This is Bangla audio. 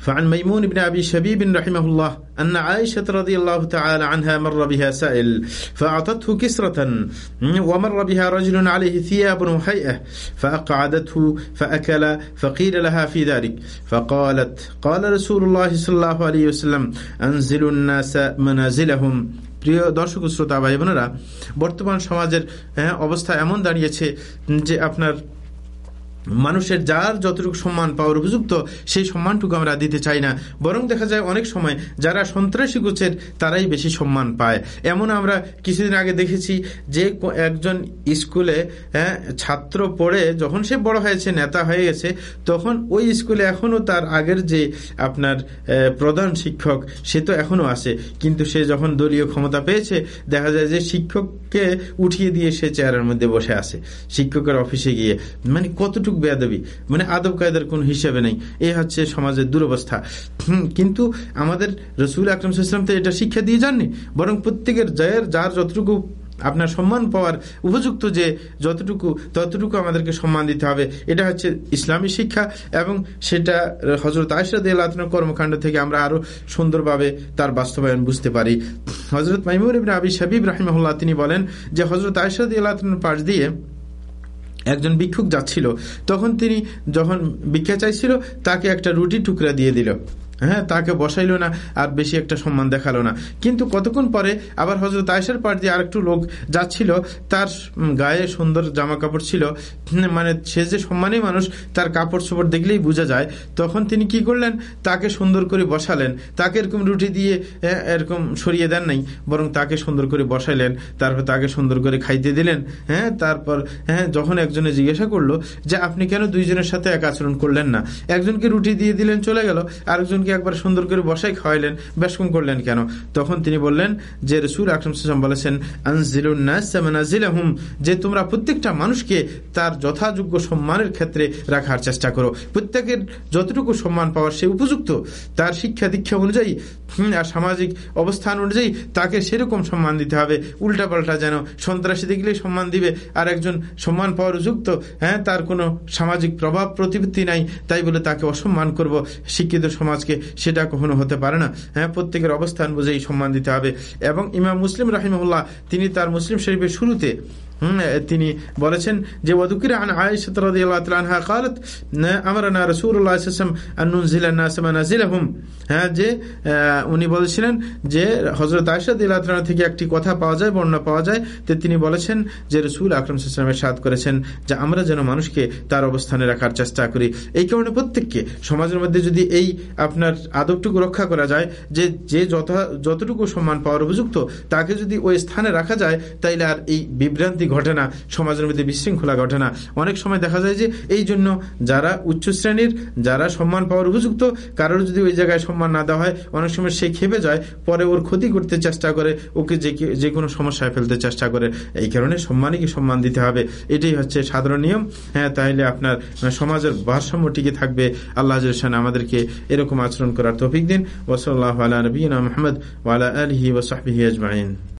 فعن ميمون بن أبي شبيب رحمه الله أن عائشة رضي الله تعالى عنها مر بها سائل فأعطته كسرة ومر بها رجل عليه ثياب وهيئة فأقعدته فأكل فقيل لها في ذلك فقالت قال رسول الله صلى الله عليه وسلم أنزلوا الناس منازلهم প্রিয় দর্শক শ্রোতা ভাই বোনেরা বর্তমান সমাজের হ্যাঁ, অবস্থা এমন দাঁড়িয়েছে যে আপনার মানুষের যার যতটুকু সম্মান পাওয়ার উপযুক্ত সেই সম্মানটুকু আমরা দিতে চাই না। বরং দেখা যায় অনেক সময় যারা সন্ত্রাসী গোছের তারাই বেশি সম্মান পায়। এমন আমরা কিছুদিন আগে দেখেছি যে একজন স্কুলে হ্যাঁ, ছাত্র পড়ে যখন সে বড় হয়েছে নেতা হয়ে গেছে তখন ওই স্কুলে এখনও তার আগের যে আপনার প্রধান শিক্ষক সে তো এখনও আছে। কিন্তু সে যখন দলীয় ক্ষমতা পেয়েছে দেখা যায় যে শিক্ষককে উঠিয়ে দিয়ে সে চেয়ারের মধ্যে বসে আছে শিক্ষকের অফিসে গিয়ে। মানে কতটুকু বেয়াদবি? মানে আদব কায়দার কোনো হিসেবে নেই। এই হচ্ছে সমাজের দুরবস্থা। কিন্তু আমাদের রসুল আকরম ইসলাম তো এটা শিক্ষা দিয়ে যাননি। বরং প্রত্যেকের জয়ের, যার যতটুকু আপনার সম্মান পাওয়ার উপযুক্ত যে যতটুকু, ততটুকু আমাদেরকে সম্মান দিতে হবে, এটা হচ্ছে ইসলামী শিক্ষা এবং সেটা হজরত আয়সাদ আল্লাহর কর্মকাণ্ড থেকে আমরা আরও সুন্দরভাবে তার বাস্তবায়ন বুঝতে পারি। হজরত মাইমুর ইবনে আবি সাবিব রাহিমহুল্লাহ তিনি বলেন যে হজরত আয়সাদ আল্লাহ পাশ দিয়ে একজন ভিক্ষুক যাচ্ছিল তখন তিনি যখন ভিক্ষা চাইছিল তাকে একটা রুটি টুকরা দিয়ে দিল। হ্যাঁ তাকে বসাইলো না আর বেশি একটা সম্মান দেখাল না। কিন্তু কতক্ষণ পরে আবার হজরত আয়সার পার দিয়ে আরেকটু লোক যাচ্ছিল তার গায়ে সুন্দর জামা কাপড় ছিল মানে সে যে সম্মানী মানুষ তার কাপড় চোপড় দেখলেই বোঝা যায়। তখন তিনি কি করলেন? তাকে সুন্দর করে বসালেন। তাকে এরকম রুটি দিয়ে হ্যাঁ, এরকম সরিয়ে দেন নাই বরং তাকে সুন্দর করে বসাইলেন। তারপর তাকে সুন্দর করে খাইতে দিলেন হ্যাঁ তারপর হ্যাঁ যখন একজনে জিজ্ঞাসা করল যে আপনি কেন দুইজনের সাথে এক আচরণ করলেন না? একজনকে রুটি দিয়ে দিলেন চলে গেল। আরেকজনকে একবার সুন্দর করে বসাই খাওয়াইলেন বেশকম করলেন কেন? তখন তিনি বললেন যে রসুল আকরম বলেছেন যে তোমরা প্রত্যেকটা মানুষকে তার যথাযোগ্য সম্মানের ক্ষেত্রে রাখার চেষ্টা করো। প্রত্যেকের যতটুকু সম্মান পাওয়ার সে উপযুক্ত, তার শিক্ষা দীক্ষা অনুযায়ী আর সামাজিক অবস্থান অনুযায়ী তাকে সেরকম সম্মান দিতে হবে। উল্টাপাল্টা যেন সন্ত্রাসী দেখলেই সম্মান দিবে, আর একজন সম্মান পাওয়ার উপযুক্ত হ্যাঁ তার কোনো সামাজিক প্রভাব, প্রতিপত্তি নাই, তাই বলে তাকে অসম্মান করব। শিক্ষিত সমাজকে সেটা কখনো হতে পারে না। হ্যাঁ প্রত্যেকের অবস্থান বুঝেই সম্মান দিতে হবে। এবং ইমাম মুসলিম রাহিমুল্লাহ তিনি তার মুসলিম শরীফের শুরুতে তিনি বলেছেন যে ওয়াদুকির আন আয়েশা রাদিয়াল্লাহু তাআলা আনহা قالت আমারনা রাসূলুল্লাহ সাল্লাল্লাহু আলাইহি ওয়াসাল্লাম আন নুনজিলা الناس منازلهم হ্যাঁ যে আহ, উনি বলেছিলেন যে হযরত আয়েশা রাদিয়াল্লাহু তাআলা থেকে একটি কথা পাওয়া যায় বর্ণনা পাওয়া যায় যে তিনি বলেছেন যে রাসূল আকরাম সাল্লাল্লাহু আলাইহি ওয়াসাল্লাম সাদ করেছেন যে আমরা যেন মানুষকে তার অবস্থানে রাখার চেষ্টা করি এই কারণে প্রত্যেককে সমাজের মধ্যে যদি এই আপনার আদবটুকু রক্ষা করা যায় যে যে যত যতটুকু সম্মান পাওয়ার উপযুক্ত তাকে যদি ওই স্থানে রাখা যায় তাইলে আর এই বিভ্রান্তি ঘটে না সমাজের মধ্যে বিশৃঙ্খলা ঘটে না অনেক সময় দেখা যায় যে এই জন্য যারা উচ্চ শ্রেণির, যারা সম্মান পাওয়ার উপযুক্ত, কারোর যদি ওই জায়গায় সম্মান না দেওয়া হয়, অনেক সময় সে খেপে যায়, পরে ওর ক্ষতি করতে চেষ্টা করে, ওকে যে যে কোনো সমস্যায় ফেলতে চেষ্টা করে। এই কারণে সম্মানীকে সম্মান দিতে হবে। এটাই হচ্ছে সাধারণ নিয়ম। হ্যাঁ তাহলে আপনার সমাজের ভারসাম্য টিকে থাকবে। আল্লাহ আমাদেরকে এরকম আচরণ করার তৌফিক দিন। ওসল্লাহ আলা নবীনা মোহাম্মদ ওয়ালা আলহি ওসাহবিহি আজমাইন।